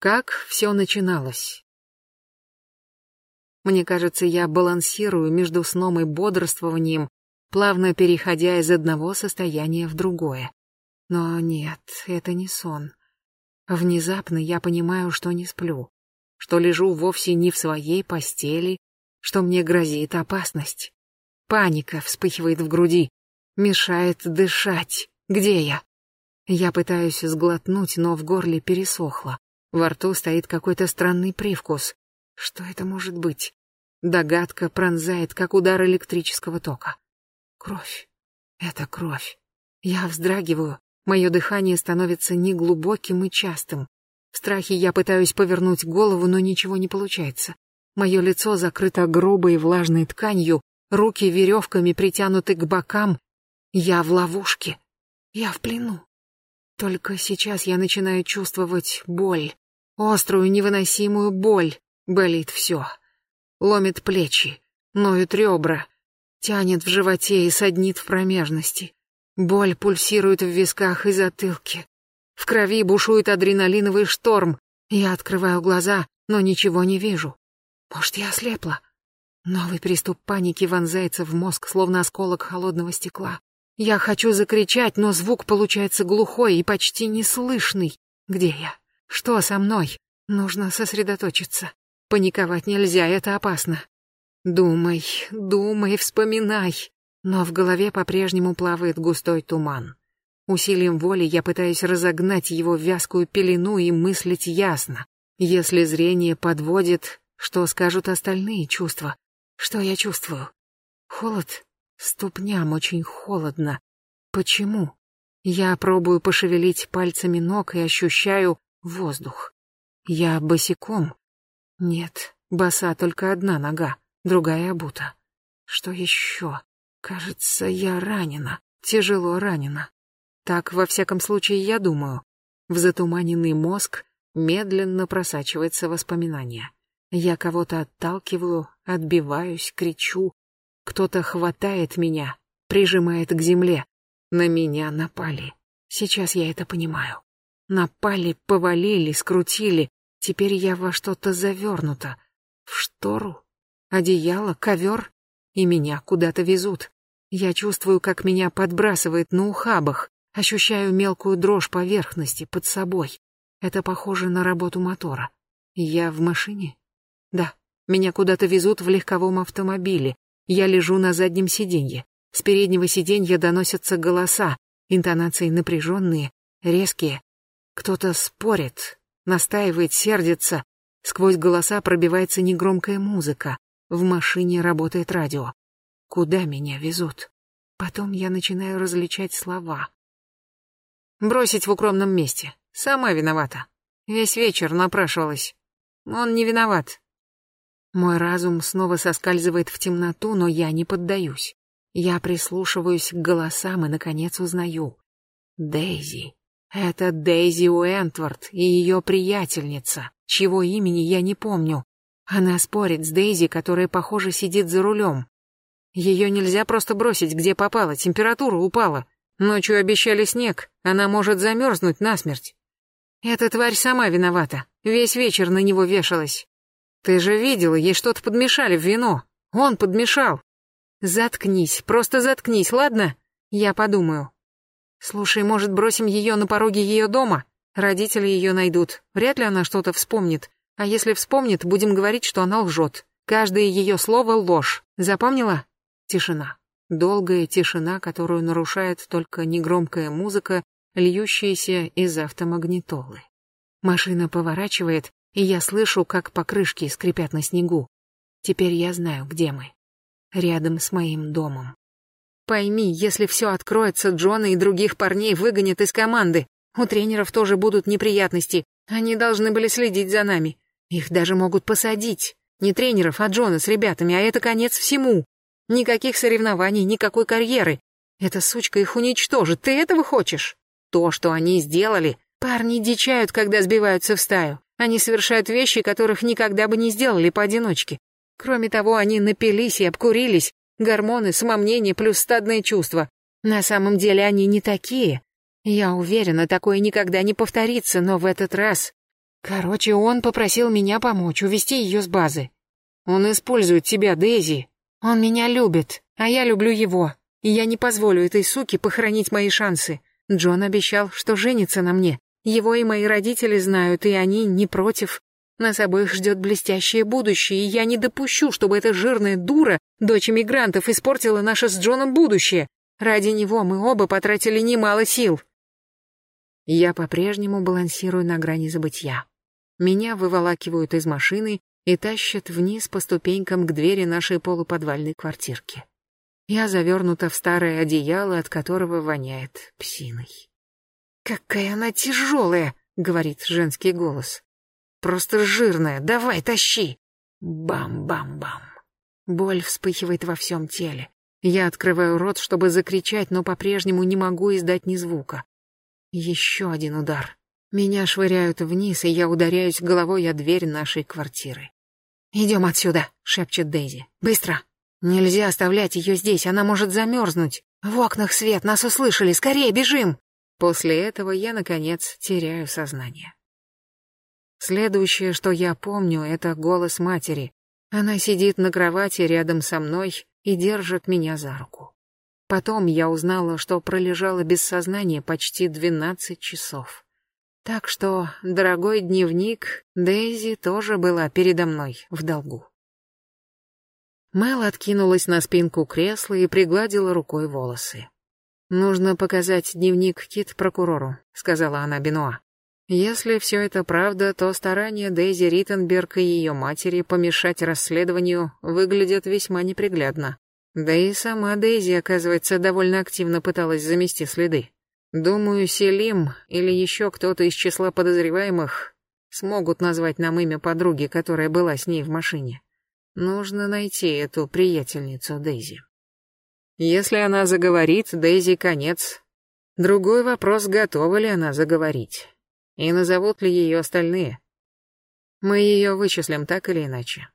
Как все начиналось? Мне кажется, я балансирую между сном и бодрствованием, плавно переходя из одного состояния в другое. Но нет, это не сон. Внезапно я понимаю, что не сплю, что лежу вовсе не в своей постели, что мне грозит опасность. Паника вспыхивает в груди, мешает дышать. Где я? Я пытаюсь сглотнуть, но в горле пересохло. Во рту стоит какой-то странный привкус. Что это может быть? Догадка пронзает, как удар электрического тока. Кровь. Это кровь. Я вздрагиваю. Мое дыхание становится неглубоким и частым. В страхе я пытаюсь повернуть голову, но ничего не получается. Мое лицо закрыто грубой влажной тканью, руки веревками притянуты к бокам. Я в ловушке. Я в плену. Только сейчас я начинаю чувствовать боль. Острую, невыносимую боль. Болит все. Ломит плечи, ноют ребра, тянет в животе и саднит в промежности. Боль пульсирует в висках и затылке. В крови бушует адреналиновый шторм. Я открываю глаза, но ничего не вижу. Может, я ослепла? Новый приступ паники вонзается в мозг, словно осколок холодного стекла. Я хочу закричать, но звук получается глухой и почти неслышный. Где я? Что со мной? Нужно сосредоточиться. Паниковать нельзя, это опасно. Думай, думай, вспоминай. Но в голове по-прежнему плавает густой туман. Усилием воли я пытаюсь разогнать его вязкую пелену и мыслить ясно. Если зрение подводит, что скажут остальные чувства? Что я чувствую? Холод? Ступням очень холодно. Почему? Я пробую пошевелить пальцами ног и ощущаю воздух. Я босиком. Нет, боса только одна нога, другая обута. Что еще? Кажется, я ранена, тяжело ранена. Так, во всяком случае, я думаю. В затуманенный мозг медленно просачивается воспоминание. Я кого-то отталкиваю, отбиваюсь, кричу, кто-то хватает меня, прижимает к земле. На меня напали. Сейчас я это понимаю. Напали, повалили, скрутили. Теперь я во что-то завернута. В штору, одеяло, ковер. И меня куда-то везут. Я чувствую, как меня подбрасывает на ухабах. Ощущаю мелкую дрожь поверхности под собой. Это похоже на работу мотора. Я в машине? Да, меня куда-то везут в легковом автомобиле. Я лежу на заднем сиденье. С переднего сиденья доносятся голоса, интонации напряженные, резкие. Кто-то спорит, настаивает, сердится. Сквозь голоса пробивается негромкая музыка. В машине работает радио. Куда меня везут? Потом я начинаю различать слова. Бросить в укромном месте. Сама виновата. Весь вечер напрашивалась. Он не виноват. Мой разум снова соскальзывает в темноту, но я не поддаюсь. Я прислушиваюсь к голосам и, наконец, узнаю. Дейзи. Это Дейзи Уэнтворд и ее приятельница, чьего имени я не помню. Она спорит с Дейзи, которая, похоже, сидит за рулем. Ее нельзя просто бросить, где попало, температура упала. Ночью обещали снег, она может замерзнуть насмерть. Эта тварь сама виновата, весь вечер на него вешалась. Ты же видела, ей что-то подмешали в вино. Он подмешал. Заткнись, просто заткнись, ладно? Я подумаю. Слушай, может, бросим ее на пороге ее дома? Родители ее найдут. Вряд ли она что-то вспомнит. А если вспомнит, будем говорить, что она лжет. Каждое ее слово — ложь. Запомнила? Тишина. Долгая тишина, которую нарушает только негромкая музыка, льющаяся из автомагнитолы. Машина поворачивает, и я слышу, как покрышки скрипят на снегу. Теперь я знаю, где мы. Рядом с моим домом. Пойми, если все откроется, Джона и других парней выгонят из команды. У тренеров тоже будут неприятности. Они должны были следить за нами. Их даже могут посадить. Не тренеров, а Джона с ребятами, а это конец всему. Никаких соревнований, никакой карьеры. Эта сучка их уничтожит. Ты этого хочешь? То, что они сделали. Парни дичают, когда сбиваются в стаю. Они совершают вещи, которых никогда бы не сделали поодиночке. Кроме того, они напились и обкурились. Гормоны, самомнение плюс стадные чувства. На самом деле они не такие. Я уверена, такое никогда не повторится, но в этот раз... Короче, он попросил меня помочь, увести ее с базы. Он использует тебя, Дейзи. Он меня любит, а я люблю его. И я не позволю этой суке похоронить мои шансы. Джон обещал, что женится на мне. Его и мои родители знают, и они не против. Нас обоих ждет блестящее будущее, и я не допущу, чтобы эта жирная дура, дочь эмигрантов, испортила наше с Джоном будущее. Ради него мы оба потратили немало сил. Я по-прежнему балансирую на грани забытья. Меня выволакивают из машины и тащат вниз по ступенькам к двери нашей полуподвальной квартирки. Я завернута в старое одеяло, от которого воняет псиной. «Какая она тяжелая!» — говорит женский голос. «Просто жирная, давай, тащи!» Бам-бам-бам. Боль вспыхивает во всем теле. Я открываю рот, чтобы закричать, но по-прежнему не могу издать ни звука. Еще один удар. Меня швыряют вниз, и я ударяюсь головой о дверь нашей квартиры. «Идем отсюда», — шепчет Дейзи. «Быстро! Нельзя оставлять ее здесь, она может замерзнуть. В окнах свет, нас услышали, скорее бежим!» После этого я, наконец, теряю сознание. Следующее, что я помню, это голос матери. Она сидит на кровати рядом со мной и держит меня за руку. Потом я узнала, что пролежала без сознания почти двенадцать часов. Так что, дорогой дневник, Дейзи тоже была передо мной в долгу. Мэл откинулась на спинку кресла и пригладила рукой волосы. «Нужно показать дневник Кит прокурору», — сказала она Бенуа. «Если все это правда, то старания Дейзи Риттенберг и ее матери помешать расследованию выглядят весьма неприглядно. Да и сама Дейзи, оказывается, довольно активно пыталась замести следы. Думаю, Селим или еще кто-то из числа подозреваемых смогут назвать нам имя подруги, которая была с ней в машине. Нужно найти эту приятельницу Дейзи. Если она заговорит, Дейзи конец. Другой вопрос, готова ли она заговорить. И назовут ли ее остальные. Мы ее вычислим так или иначе.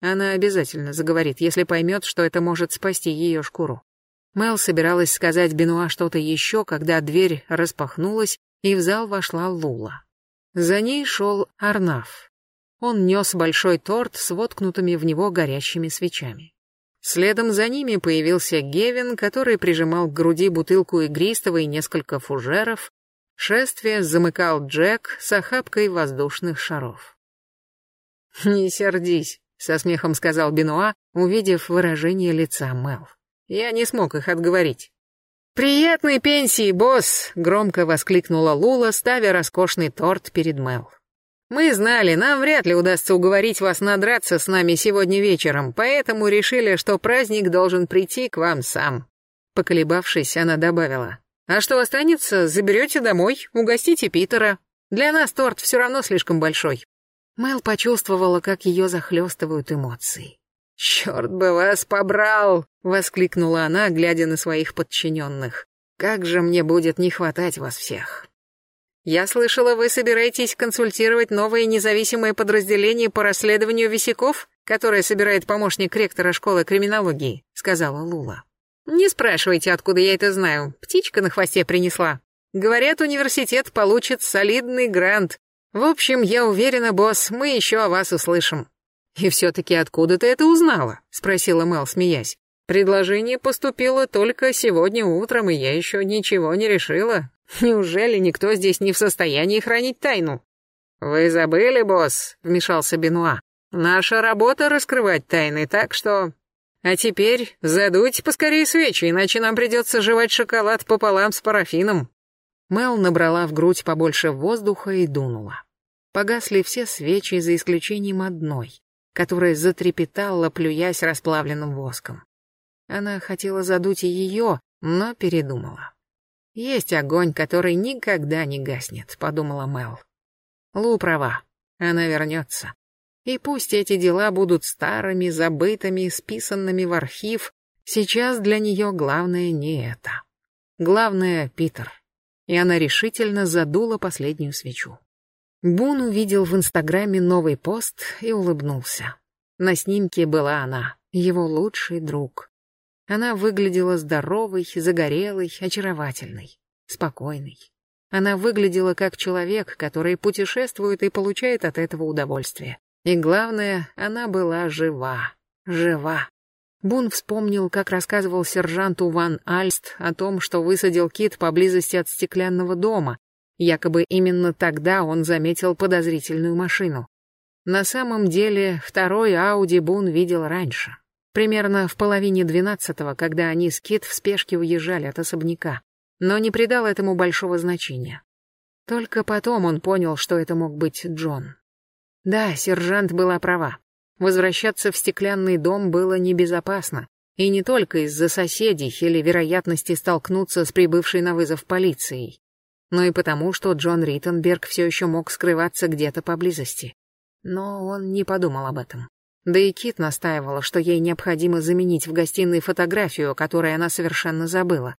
Она обязательно заговорит, если поймет, что это может спасти ее шкуру. Мел собиралась сказать Бенуа что-то еще, когда дверь распахнулась, и в зал вошла Лула. За ней шел Арнаф. Он нес большой торт с воткнутыми в него горящими свечами. Следом за ними появился Гевин, который прижимал к груди бутылку игристого и несколько фужеров. Шествие замыкал Джек с охапкой воздушных шаров. «Не сердись», — со смехом сказал Бенуа, увидев выражение лица Мел. Я не смог их отговорить. «Приятной пенсии, босс!» — громко воскликнула Лула, ставя роскошный торт перед Мел. «Мы знали, нам вряд ли удастся уговорить вас надраться с нами сегодня вечером, поэтому решили, что праздник должен прийти к вам сам». Поколебавшись, она добавила. «А что останется, заберете домой, угостите Питера. Для нас торт все равно слишком большой». Мел почувствовала, как ее захлестывают эмоции. «Черт бы вас побрал!» — воскликнула она, глядя на своих подчиненных. «Как же мне будет не хватать вас всех!» «Я слышала, вы собираетесь консультировать новое независимое подразделение по расследованию висяков, которое собирает помощник ректора школы криминологии», — сказала Лула. «Не спрашивайте, откуда я это знаю. Птичка на хвосте принесла. Говорят, университет получит солидный грант. В общем, я уверена, босс, мы еще о вас услышим». «И все-таки откуда ты это узнала?» — спросила Мел, смеясь. «Предложение поступило только сегодня утром, и я еще ничего не решила. Неужели никто здесь не в состоянии хранить тайну?» «Вы забыли, босс?» — вмешался Бенуа. «Наша работа — раскрывать тайны, так что...» «А теперь задуйте поскорее свечи, иначе нам придется жевать шоколад пополам с парафином». Мел набрала в грудь побольше воздуха и дунула. Погасли все свечи за исключением одной которая затрепетала, плюясь расплавленным воском. Она хотела задуть и ее, но передумала. «Есть огонь, который никогда не гаснет», — подумала Мел. Лу права, она вернется. И пусть эти дела будут старыми, забытыми, списанными в архив, сейчас для нее главное не это. Главное — Питер. И она решительно задула последнюю свечу. Бун увидел в Инстаграме новый пост и улыбнулся. На снимке была она, его лучший друг. Она выглядела здоровой, загорелой, очаровательной, спокойной. Она выглядела как человек, который путешествует и получает от этого удовольствие. И главное, она была жива. Жива. Бун вспомнил, как рассказывал сержанту Ван Альст о том, что высадил кит поблизости от стеклянного дома. Якобы именно тогда он заметил подозрительную машину. На самом деле, второй Ауди Бун видел раньше. Примерно в половине двенадцатого, когда они с Кит в спешке уезжали от особняка. Но не придал этому большого значения. Только потом он понял, что это мог быть Джон. Да, сержант была права. Возвращаться в стеклянный дом было небезопасно, и не только из-за соседей или вероятности столкнуться с прибывшей на вызов полицией, но и потому, что Джон Риттенберг все еще мог скрываться где-то поблизости. Но он не подумал об этом. Да и Кит настаивала, что ей необходимо заменить в гостиной фотографию, которую она совершенно забыла.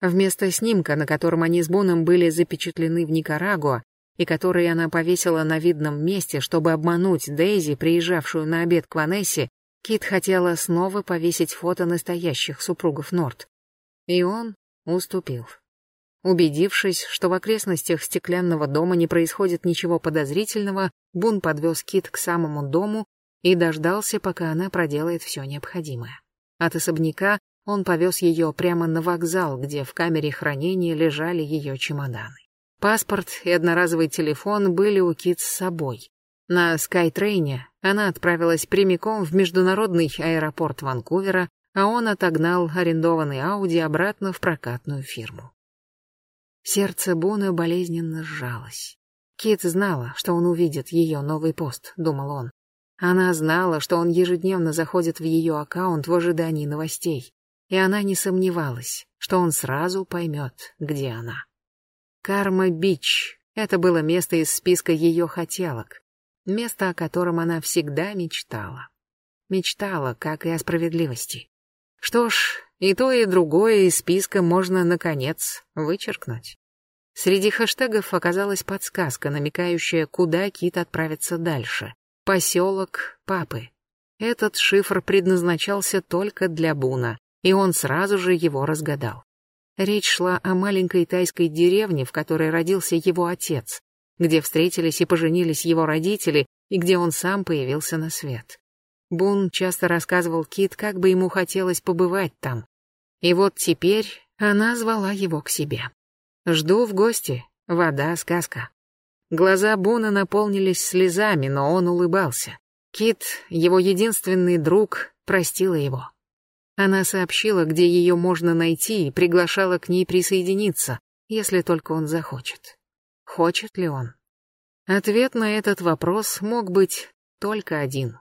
Вместо снимка, на котором они с Боном были запечатлены в Никарагуа, и который она повесила на видном месте, чтобы обмануть Дейзи, приезжавшую на обед к Ванессе, Кит хотела снова повесить фото настоящих супругов Норт. И он уступил. Убедившись, что в окрестностях стеклянного дома не происходит ничего подозрительного, Бун подвез Кит к самому дому и дождался, пока она проделает все необходимое. От особняка он повез ее прямо на вокзал, где в камере хранения лежали ее чемоданы. Паспорт и одноразовый телефон были у Кит с собой. На Скайтрейне она отправилась прямиком в международный аэропорт Ванкувера, а он отогнал арендованный Ауди обратно в прокатную фирму. Сердце Буна болезненно сжалось. Кит знала, что он увидит ее новый пост, думал он. Она знала, что он ежедневно заходит в ее аккаунт в ожидании новостей, и она не сомневалась, что он сразу поймет, где она. Карма-Бич — это было место из списка ее хотелок, место, о котором она всегда мечтала. Мечтала, как и о справедливости. Что ж, и то, и другое из списка можно, наконец, вычеркнуть. Среди хэштегов оказалась подсказка, намекающая, куда Кит отправится дальше. Поселок Папы. Этот шифр предназначался только для Буна, и он сразу же его разгадал. Речь шла о маленькой тайской деревне, в которой родился его отец, где встретились и поженились его родители, и где он сам появился на свет. Бун часто рассказывал Кит, как бы ему хотелось побывать там. И вот теперь она звала его к себе. «Жду в гости. Вода, сказка». Глаза Буна наполнились слезами, но он улыбался. Кит, его единственный друг, простила его. Она сообщила, где ее можно найти, и приглашала к ней присоединиться, если только он захочет. Хочет ли он? Ответ на этот вопрос мог быть только один.